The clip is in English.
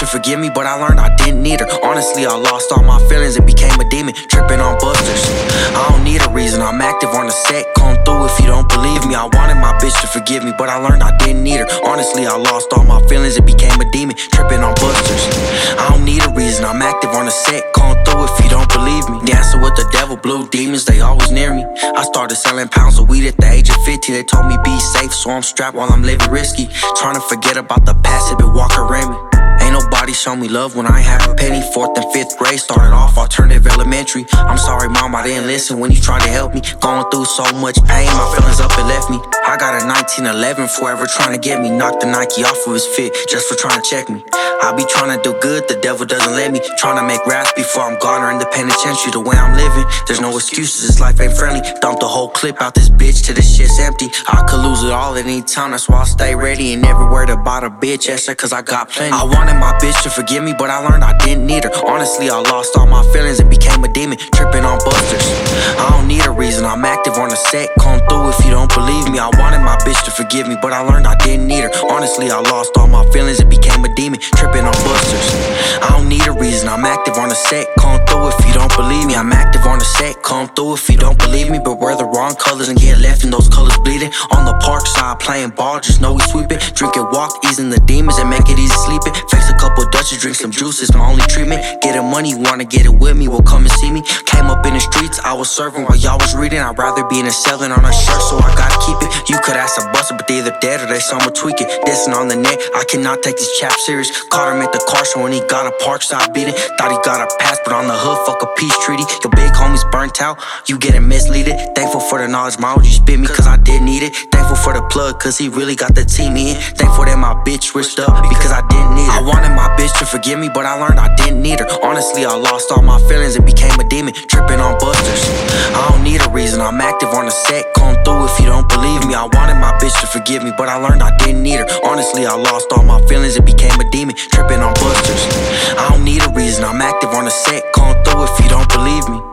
to forgive me, but I learned I didn't need her. Honestly, I lost all my feelings and became a demon, tripping on busters. I don't need a reason, I'm active on the set. Come through if you don't believe me. I wanted my bitch to forgive me, but I learned I didn't need her. Honestly, I lost all my feelings and became a demon, tripping on busters. I don't need a reason, I'm active on the set. Come through if you don't believe me. Dancing with the devil, blue demons, they always near me. I started selling pounds of weed at the age of 50. They told me be safe, so I'm strapped while I'm living risky. Trying to forget about the past, it been walking show me love when I have a penny. Fourth and fifth grade started off alternative elementary. I'm sorry, mom, I didn't listen when you tried to help me. Going through so much pain, my feelings up and left me. I got a 1911 forever trying to get me. Knocked the Nike off of his fit just for trying to check me. I be trying to do good, the devil doesn't let me. Trying to make raps before I'm gone or in the penitentiary. The way I'm living, there's no excuses. This life ain't friendly. Dump the whole clip out this bitch till this shit's empty. I could lose it all at any time, that's why I stay ready and never worried about a bitch. Sir, cause I got plenty. I wanted my bitch to forgive me, but I learned I didn't need her. Honestly, I lost all my feelings and became a demon, tripping on busters. I don't need a reason, I'm active on the set. Come through if you don't believe me. I wanted my bitch to forgive me, but I learned I didn't need her. Honestly, I lost all my feelings and became a demon, tripping on busters. I don't need a reason, I'm active on the set. Come through if you don't believe me. I'm active on the set. Come through if you don't believe me. But wear the wrong colors and get left in those colors bleeding. On the park side, playing ball, just know we sweep it. Drink and walk, easing the demons and make it easy sleeping. Face a couple Dutches, drink some juice, it's my only treatment. Getting money, wanna get it with me, well come and see me. Came up in the streets, I was serving while y'all was reading. I'd rather be in a selling on a shirt, so I gotta keep it. You could ask a buster, but they either dead or they somewhere tweaking. Dissing on the net, I cannot take this chap serious. Caught him at the car show when he got a park side beating. Thought he got a pass, but on the hood, fuck a peace treaty. Your you getting misleaded. Thankful for the knowledge, my OG spit me, cause I did need it. Thankful for the plug, cause he really got the team in. Thankful that my bitch switched up, because I didn't need it. I wanted my bitch to forgive me, but I learned I didn't need her. Honestly, I lost all my feelings and became a demon, tripping on busters. I don't need a reason, I'm active on the set. Come through if you don't believe me. I wanted my bitch to forgive me, but I learned I didn't need her. Honestly, I lost all my feelings and became a demon, tripping on busters. I don't need a reason, I'm active on the set. Come through if you don't believe me.